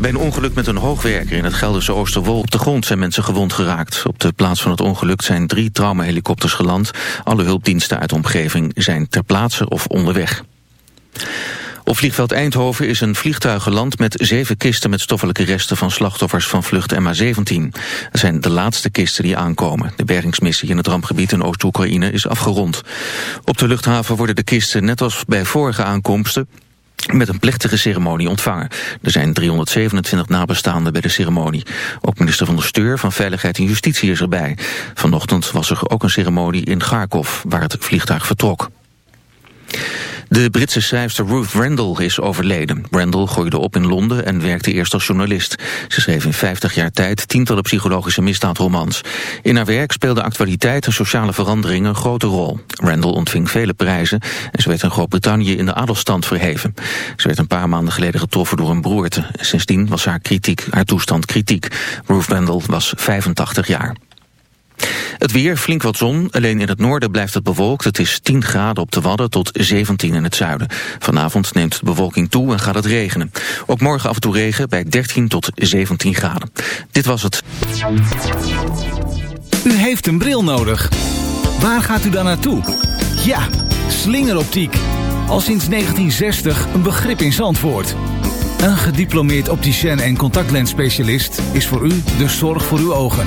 Bij een ongeluk met een hoogwerker in het Gelderse Oosterwol op de grond zijn mensen gewond geraakt. Op de plaats van het ongeluk zijn drie traumahelikopters geland. Alle hulpdiensten uit de omgeving zijn ter plaatse of onderweg. Op vliegveld Eindhoven is een vliegtuig geland met zeven kisten met stoffelijke resten van slachtoffers van vlucht MH17. Het zijn de laatste kisten die aankomen. De bergingsmissie in het rampgebied in Oost-Oekraïne is afgerond. Op de luchthaven worden de kisten net als bij vorige aankomsten met een plechtige ceremonie ontvangen. Er zijn 327 nabestaanden bij de ceremonie. Ook minister van de Steur van Veiligheid en Justitie is erbij. Vanochtend was er ook een ceremonie in Kharkov, waar het vliegtuig vertrok. De Britse schrijfster Ruth Randall is overleden. Randall groeide op in Londen en werkte eerst als journalist. Ze schreef in 50 jaar tijd tientallen psychologische misdaadromans. In haar werk speelde actualiteit en sociale verandering een grote rol. Randall ontving vele prijzen en ze werd in Groot-Brittannië in de adelstand verheven. Ze werd een paar maanden geleden getroffen door een broerte. Sindsdien was haar, kritiek, haar toestand kritiek. Ruth Randall was 85 jaar. Het weer, flink wat zon. Alleen in het noorden blijft het bewolkt. Het is 10 graden op de Wadden tot 17 in het zuiden. Vanavond neemt de bewolking toe en gaat het regenen. Ook morgen af en toe regen bij 13 tot 17 graden. Dit was het. U heeft een bril nodig. Waar gaat u dan naartoe? Ja, slingeroptiek. Al sinds 1960 een begrip in Zandvoort. Een gediplomeerd opticien en contactlensspecialist is voor u de zorg voor uw ogen.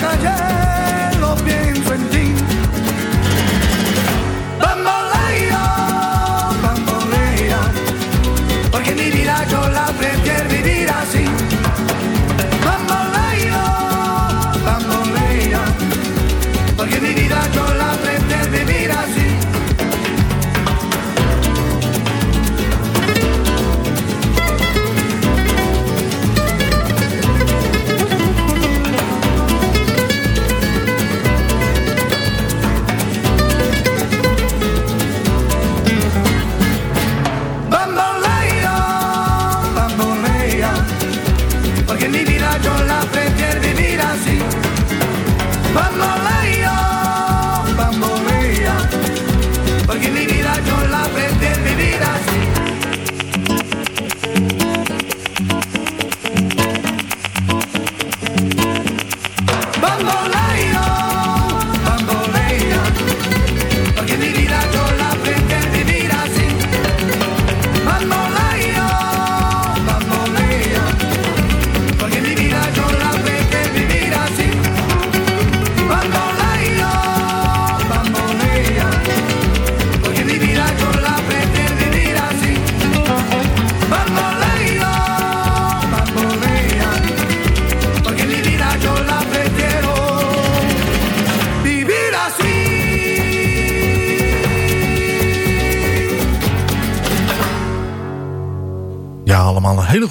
calle los pies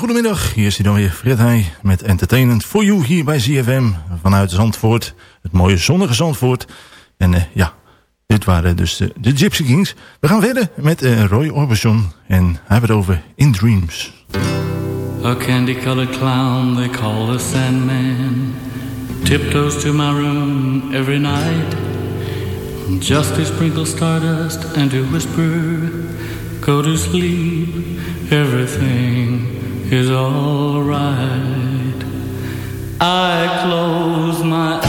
allemaal een hele goede middag. Hier is hij dan weer, Fred Heij, met Entertainment for You hier bij ZFM. Vanuit Zandvoort, het mooie zonnige Zandvoort. En uh, ja, dit waren dus de, de, Gypsy Kings. We gaan verder met uh, Roy Orbison en hebben het over In Dreams. A candy-colored clown they call the Sandman Tiptoes to my room every night Just to sprinkle stardust and to whisper Go to sleep, everything is alright I close my eyes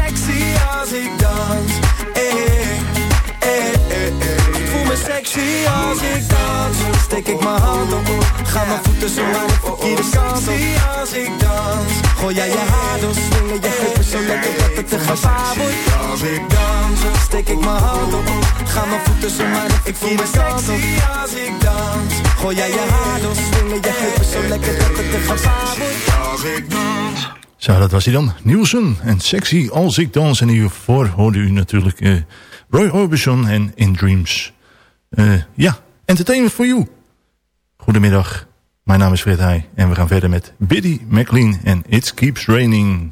sexy als ik dans. Steek ik mijn hand op Ga mijn voeten zo naar de verkeerde kant. Op als ik dans. Gooi jij je haar door Swingen je heupen zo lekker dat het te gevaar wordt. Als ik dans Steek ik mijn hand op Ga mijn voeten zo naar de verkeerde kant. Op als ik dans. Gooi jij je haar door Swingen je heupen zo lekker dat het te gevaar wordt. Als ik dans. Zo, dat was hij dan. Nielsen en Sexy als ik dans. En hiervoor hoorde u natuurlijk uh, Roy Orbison en In Dreams. Uh, ja, Entertainment for You. Goedemiddag, mijn naam is Fred Heij. En we gaan verder met Biddy McLean en It Keeps Raining.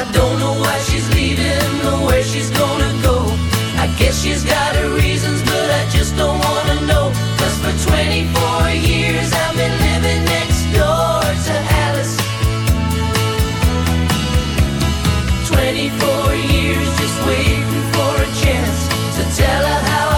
I don't know why she's leaving or where she's gonna go. I guess she's got her reasons, but I just don't wanna know. Cause for 24 years I've been living next door to Alice. 24 years just waiting for a chance to tell her how I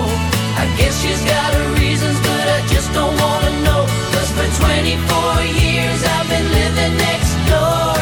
I guess she's got her reasons, but I just don't wanna know. Cause for 24 years I've been living next door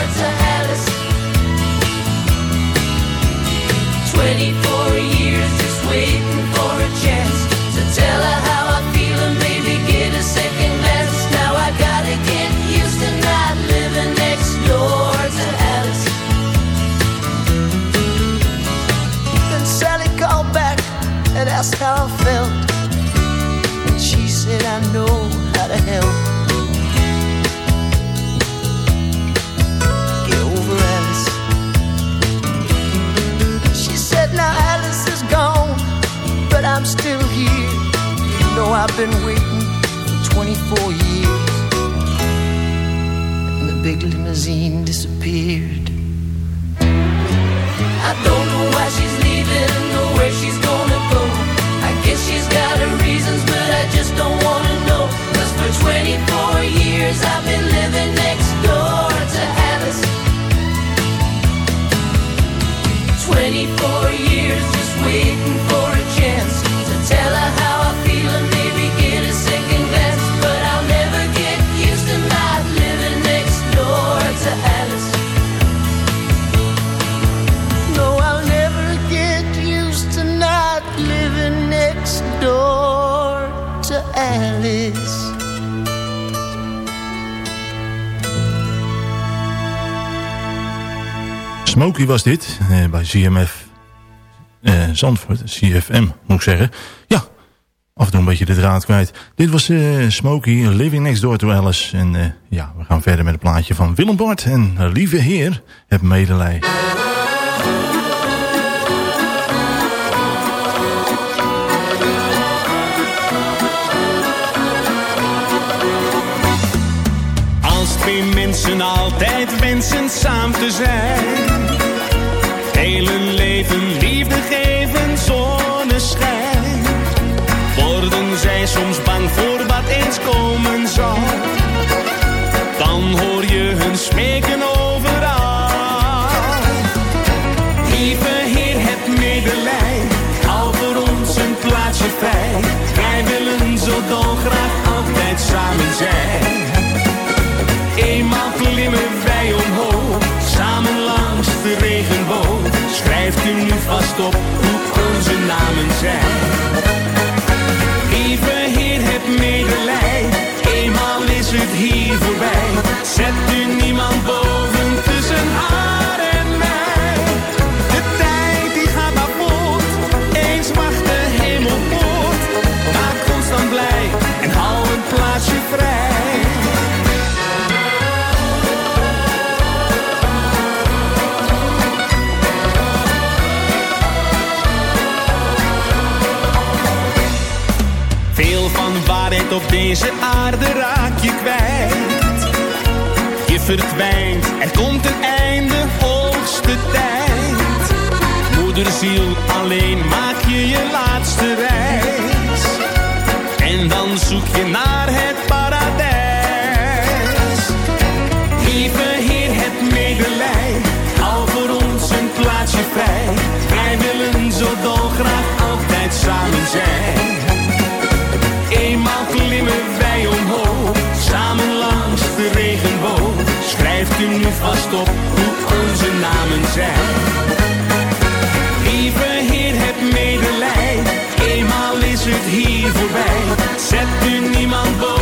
was dit, eh, bij CMF eh, Zandvoort, CFM moet ik zeggen. Ja, af en toe een beetje de draad kwijt. Dit was eh, Smokey, Living Next Door to Alice. En ja, we gaan verder met het plaatje van Willem Bart. En lieve heer, heb medelij. Als twee mensen altijd wensen samen te zijn. Leven liefde geven zonneschijn. Worden zij soms bang voor wat eens komen zal. Dan hoor je hun smeken overal. Lieve Heer, heb medelij. Hou voor ons een plaatsje vrij. Wij willen zo dolgraag altijd samen zijn. Eenmaal klimmen Schrijft u nu vast op hoe onze namen zijn. Lieve Heer, heb medelij, eenmaal is het hier voorbij. Zet u niemand boven van waarheid op deze aarde raak je kwijt. Je verdwijnt, er komt een einde, hoogste tijd. Moederziel, alleen maak je je laatste reis. En dan zoek je naar het paradijs. Lieve Heer, het medelij al voor ons een plaatsje vrij. Wij willen zo dolgraag altijd samen zijn. Samen langs de regenboog schrijft u nu vast op hoe onze namen zijn. Lieve Heer, heb medelijden, eenmaal is het hier voorbij. Zet u niemand boven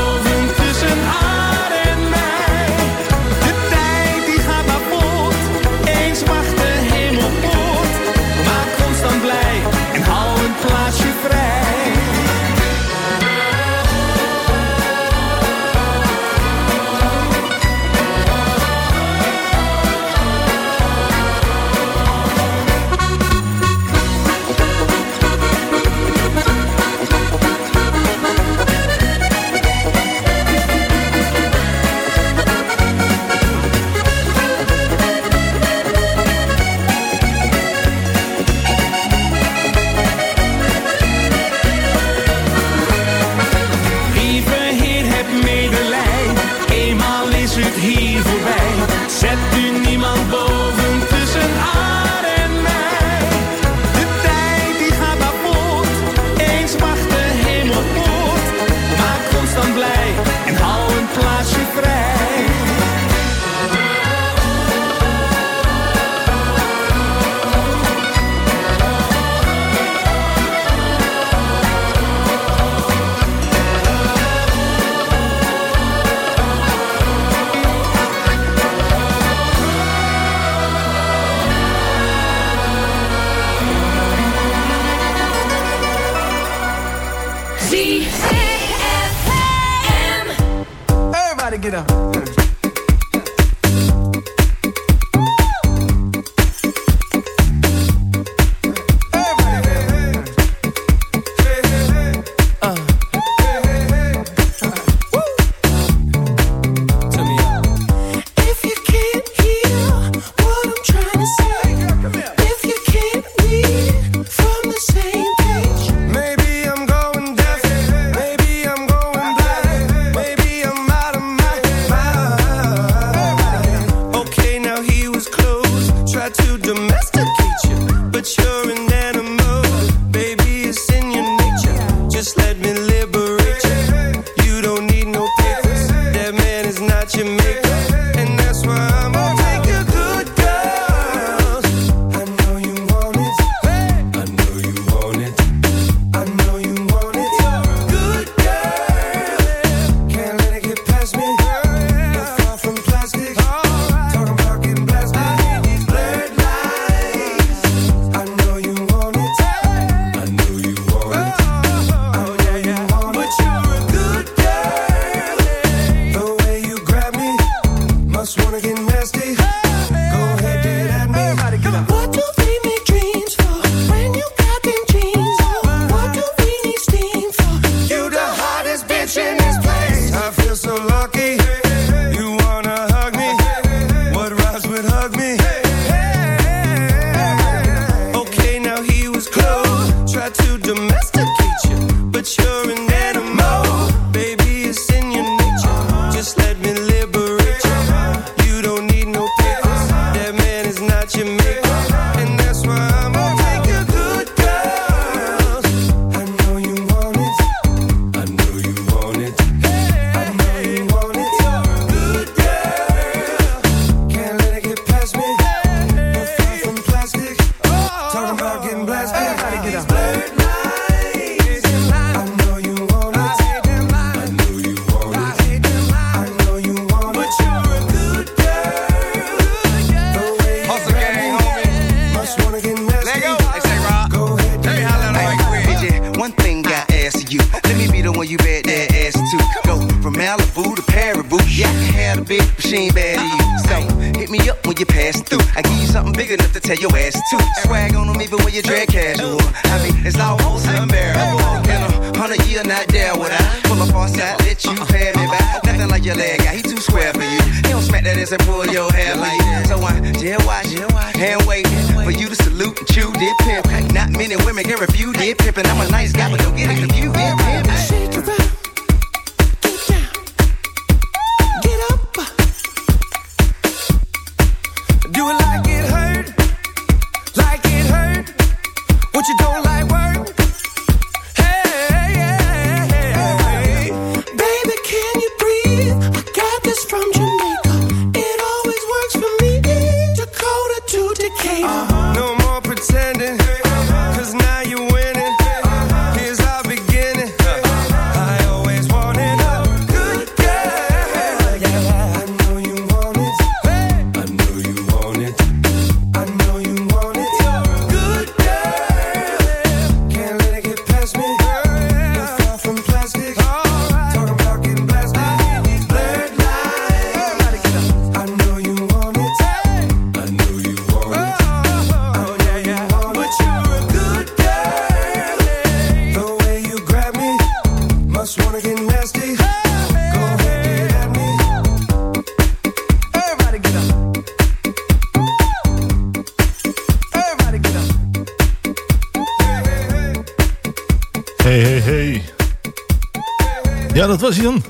dat was hij dan.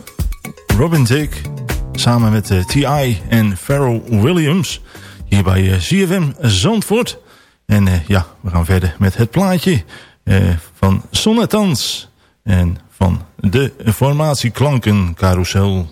Robin Thicke, samen met eh, T.I. en Pharrell Williams. Hier bij eh, ZFM Zandvoort. En eh, ja, we gaan verder met het plaatje van Sonnetans. En van de formatie Klanken Carousel.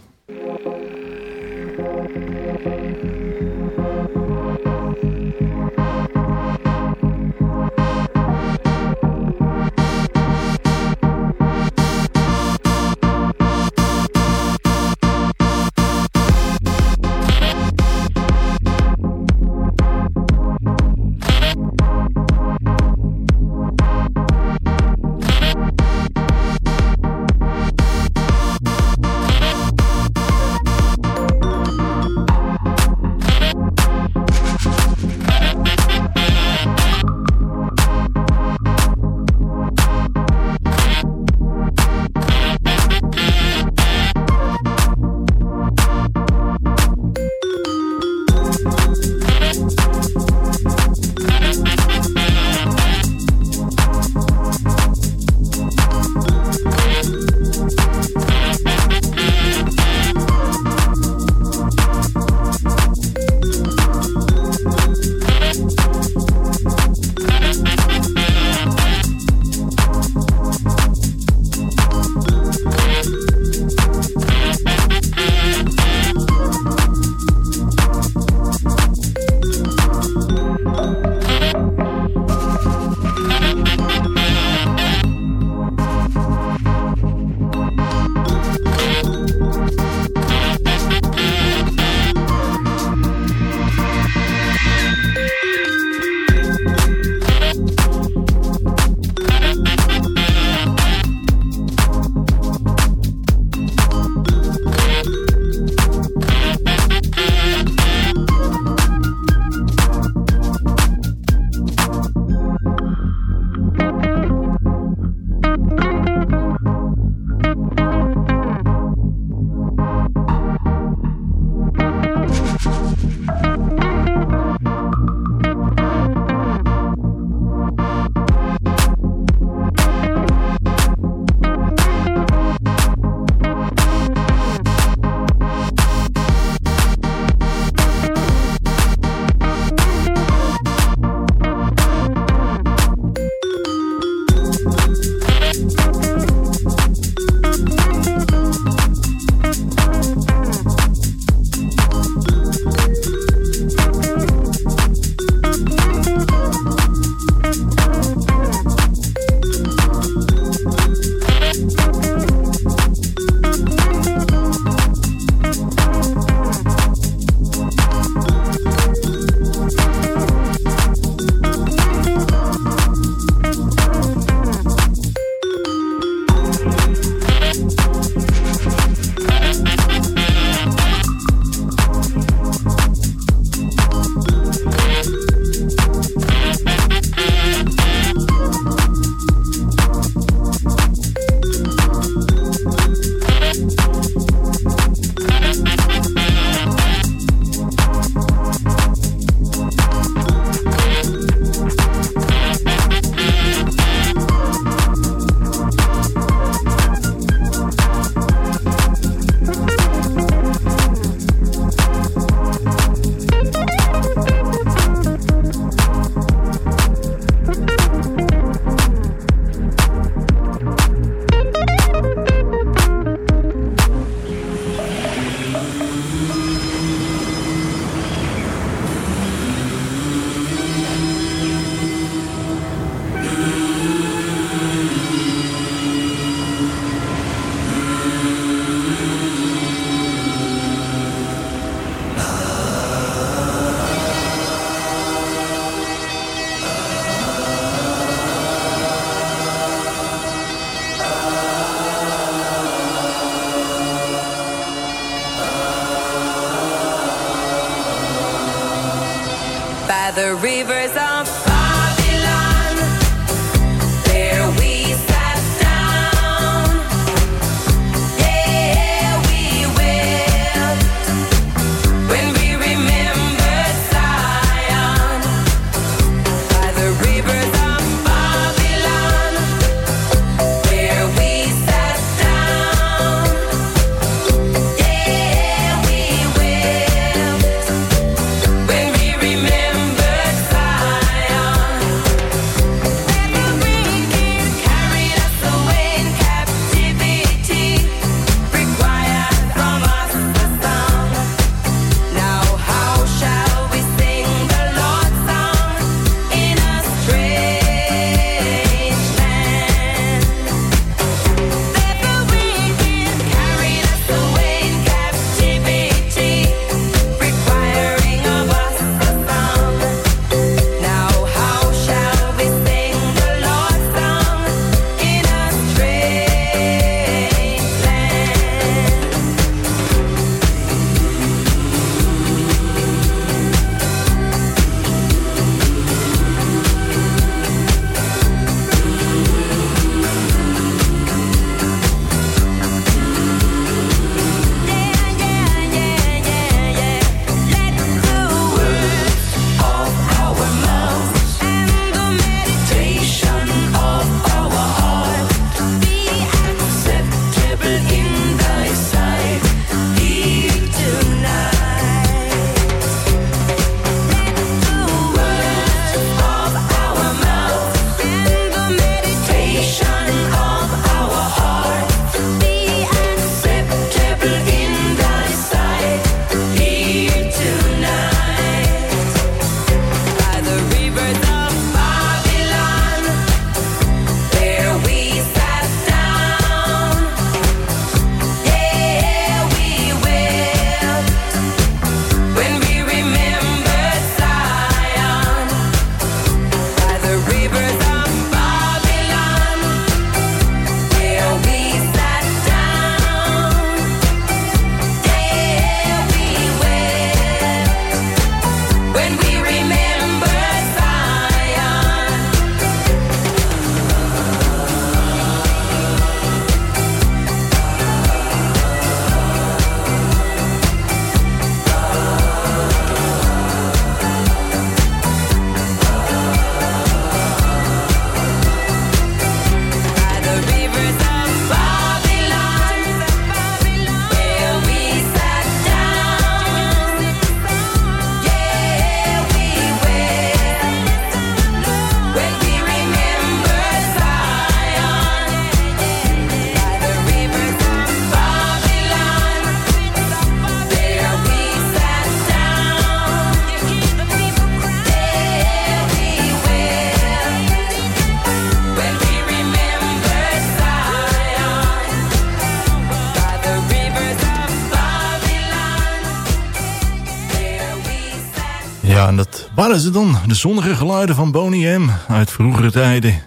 Waren ze dan. De zonnige geluiden van Boney M. uit vroegere tijden.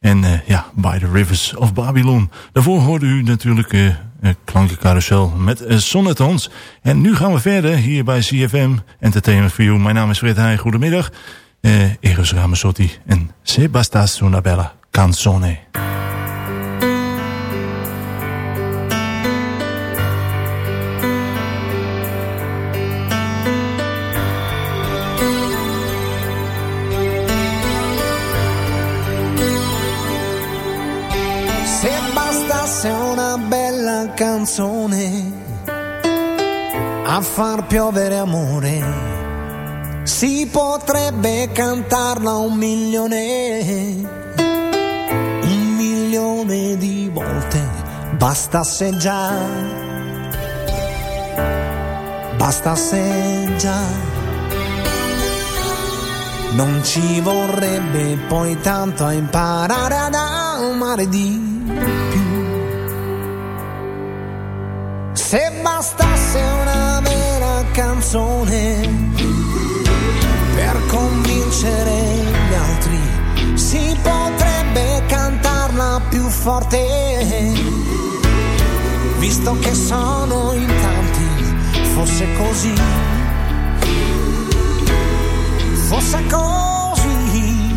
En eh, ja, By the Rivers of Babylon. Daarvoor hoorde u natuurlijk eh, Klankencarousel met uh, Sonnetons. En nu gaan we verder hier bij CFM Entertainment for You. Mijn naam is Fred Heij. Goedemiddag. Eh Eros Ramazzotti en Se basta una bella canzone. Canzone a far piovere amore, si potrebbe cantarla un milione, un milione di volte, bastasse già, bastasse già. Non ci vorrebbe poi tanto a imparare ad amare di Se bastasse una vera canzone per convincere gli altri, si potrebbe cantarla più forte. Visto che sono in tanti, fosse così. fosse così.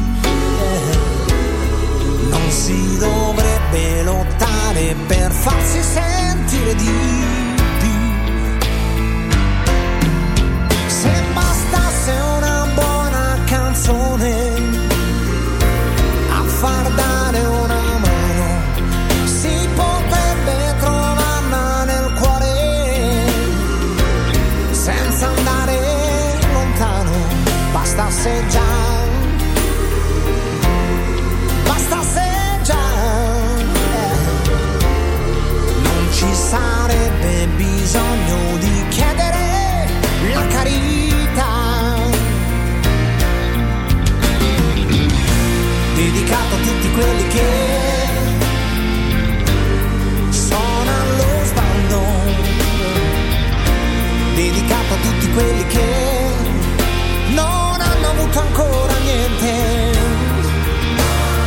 Non si dovrebbe lottare per farsi sentire di Se bastasse una buona canzone a far dare una mano, si potrebbe trovarla nel cuore senza andare lontano. Bastasse già, bastasse già, non ci sarebbe bisogno quelli che sono allo sbando dedicato a tutti quelli che non hanno avuto ancora niente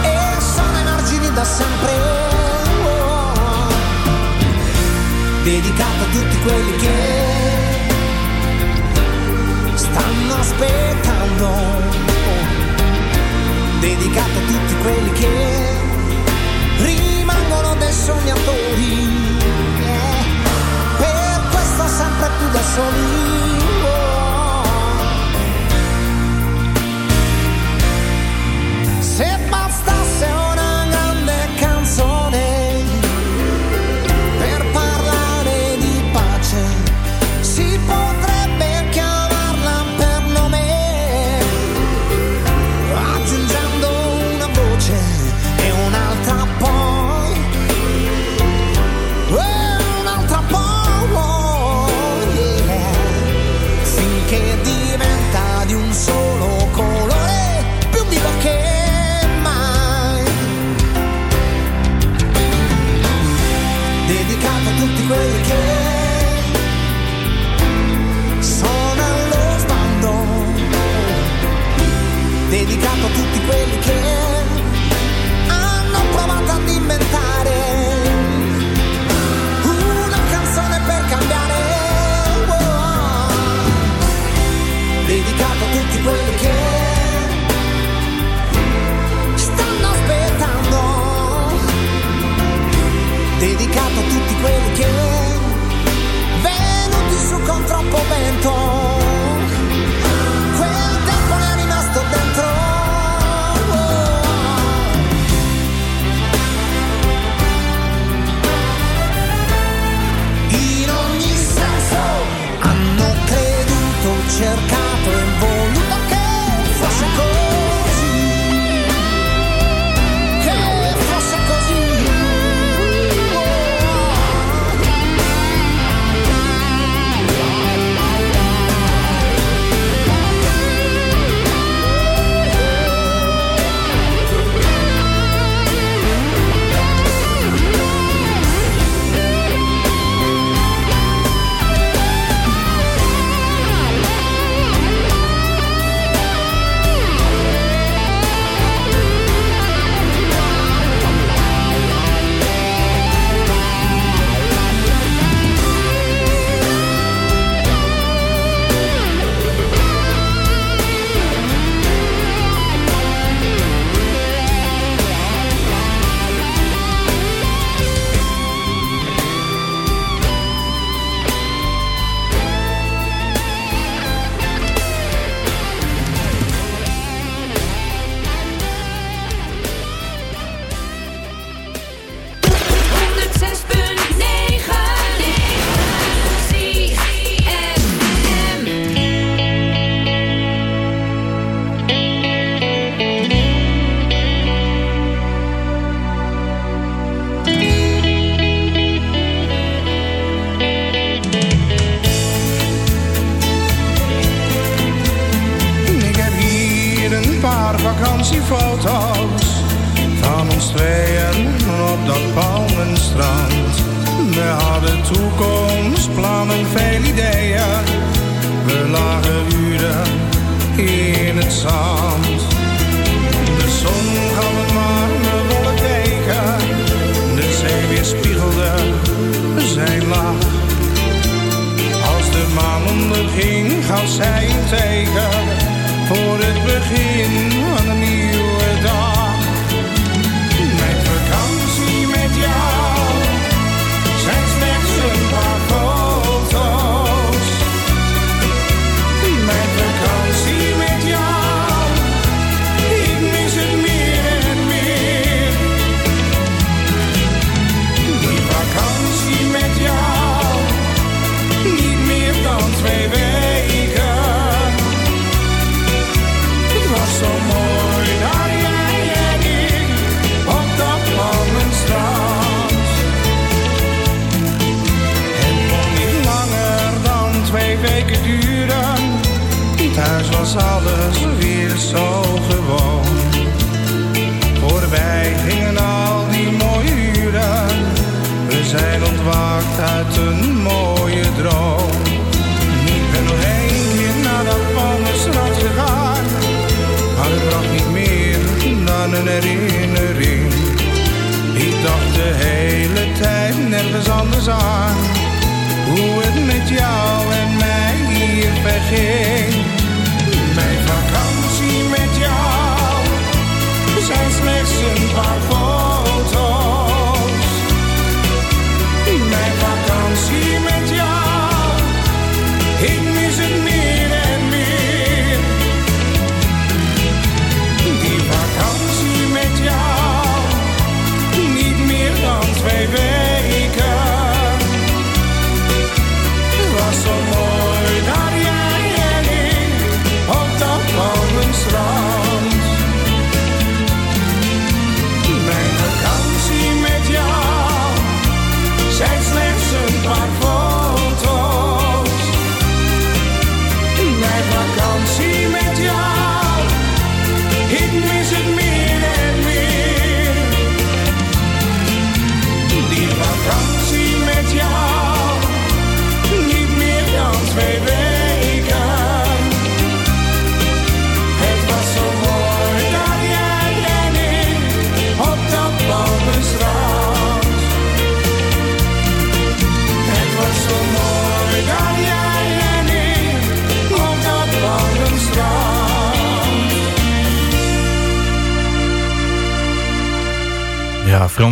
e sono emargini da sempre. Dedicato a tutti quelli che stanno aspettando. Dedicato a tutti quelli che rimangono dei sognatori. Eh, Per questo sempre più da soli. Really can't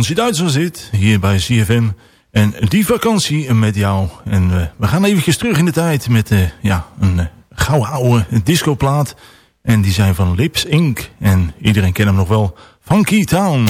vakantie zit, hier bij CFM. En die vakantie met jou. En eh, we gaan eventjes terug in de tijd met eh, ja, een uh, gouden oude discoplaat. En die zijn van Lips Inc. En iedereen kent hem nog wel, Funky Town.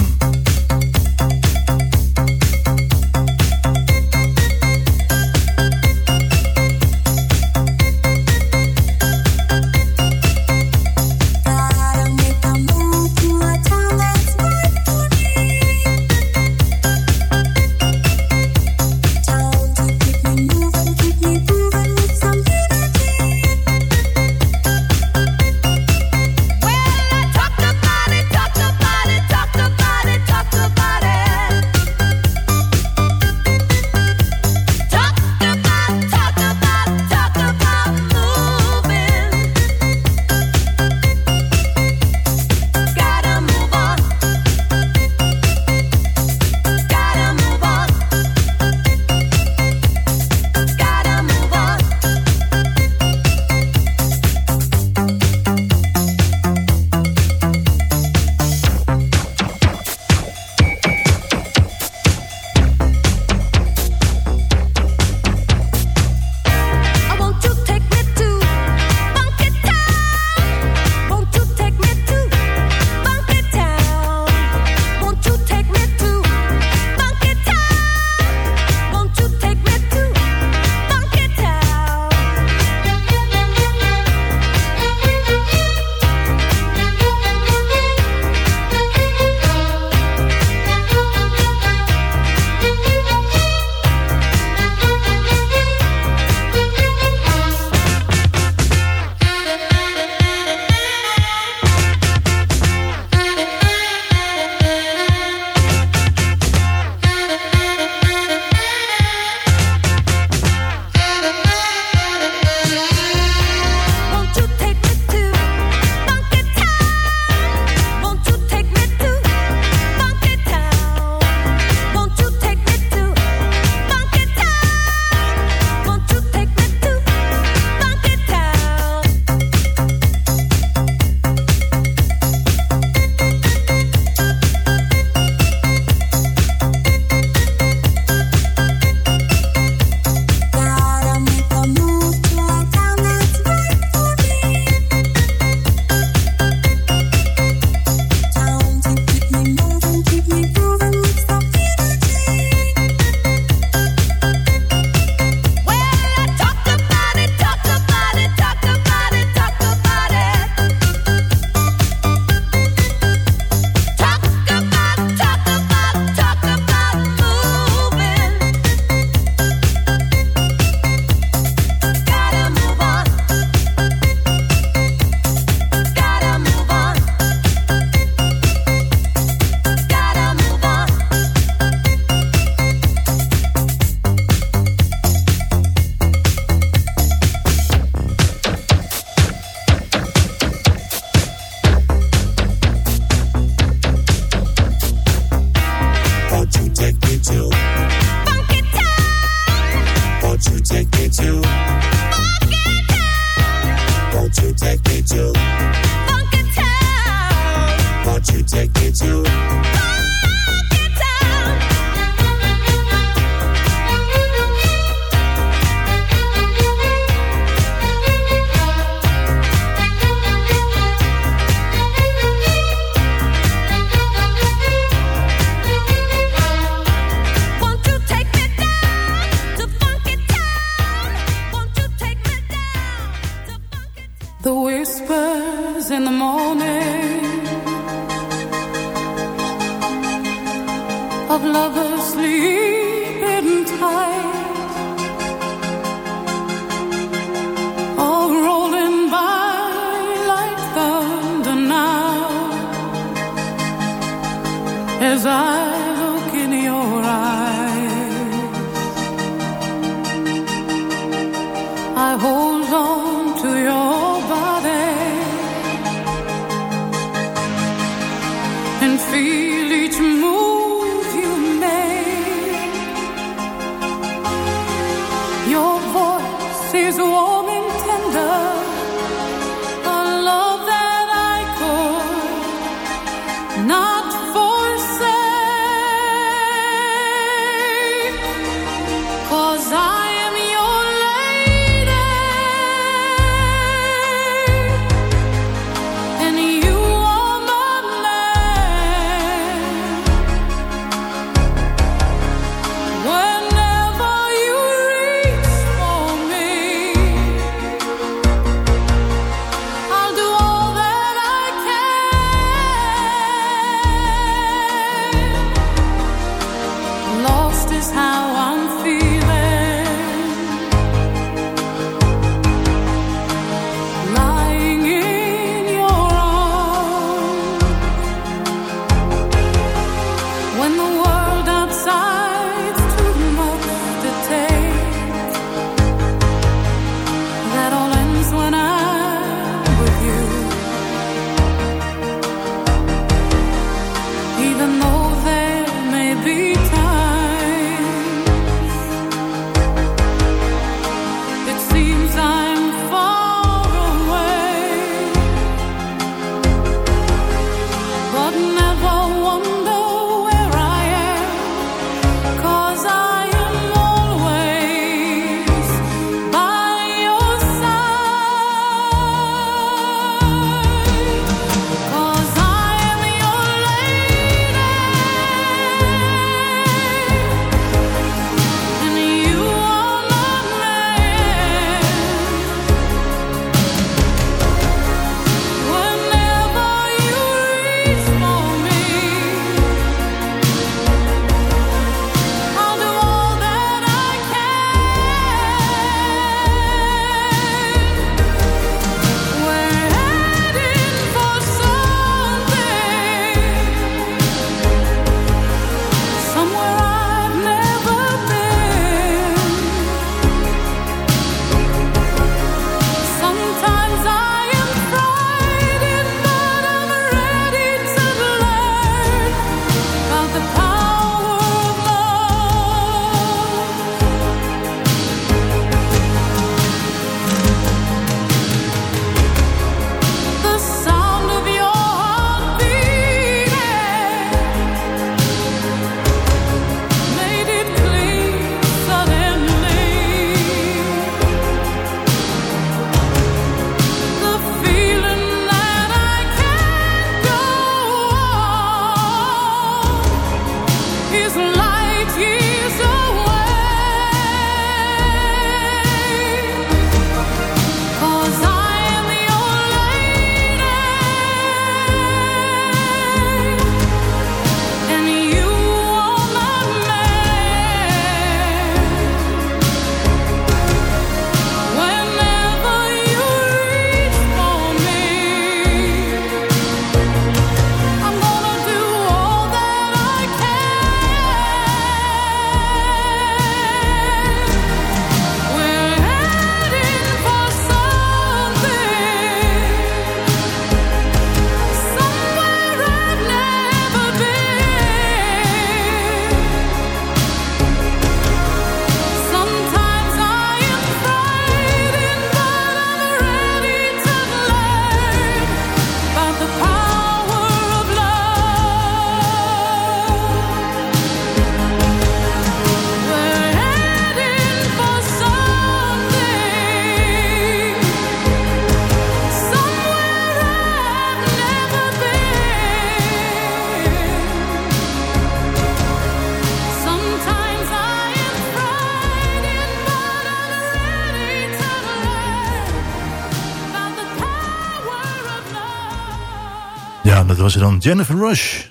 Was dan Jennifer Rush.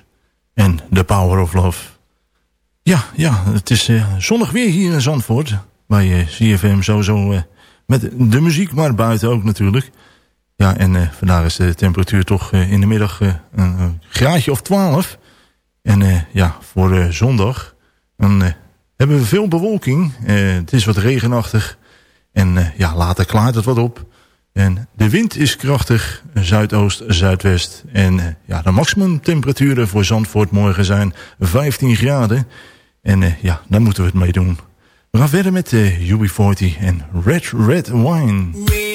En The Power of Love. Ja, ja, het is eh, zonnig weer hier in Zandvoort. Bij eh, CFM sowieso eh, met de muziek, maar buiten ook natuurlijk. Ja, en vandaag is de temperatuur toch in de middag een, graadje of 12. En ja, voor zondag dan, hebben we veel bewolking. Het is wat regenachtig. En ja, later klaart het wat op. En de wind is krachtig, zuidoost, zuidwest. En eh, ja, de maximumtemperaturen voor Zandvoort morgen zijn 15 graden. En eh, ja, daar moeten we het mee doen. We gaan verder met eh UB40 en Red Red Wine.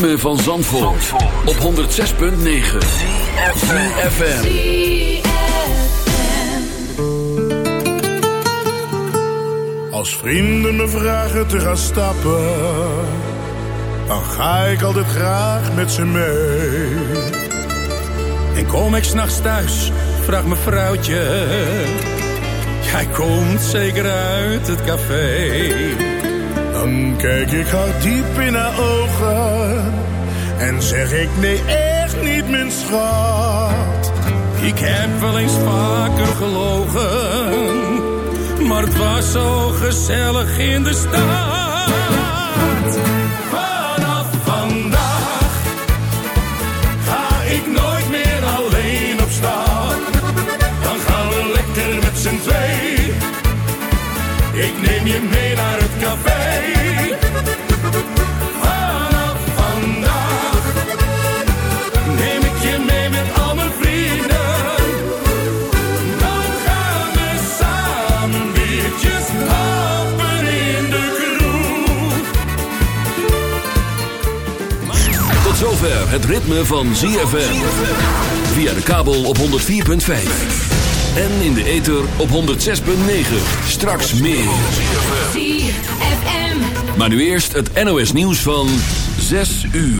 Ritme van Zandvoort, op 106.9 FM. Als vrienden me vragen te gaan stappen, dan ga ik altijd graag met ze mee. En kom ik s'nachts thuis, vraagt mijn vrouwtje. Jij komt zeker uit het café. Dan kijk ik haar diep in haar ogen en zeg ik nee, echt niet, mijn schat. Ik heb wel eens vaker gelogen, maar het was zo gezellig in de stad. Vanaf vandaag ga ik nooit meer alleen op stap. Dan gaan we lekker met z'n twee. Ik neem je mee Vanaf vandaag neem ik je mee met al mijn vrienden. Dan gaan we samen biertjes happen in de kroeg. Tot zover het ritme van ZFM. Via de kabel op 104.5. En in de ether op 106.9. Straks meer. Maar nu eerst het NOS nieuws van 6 uur.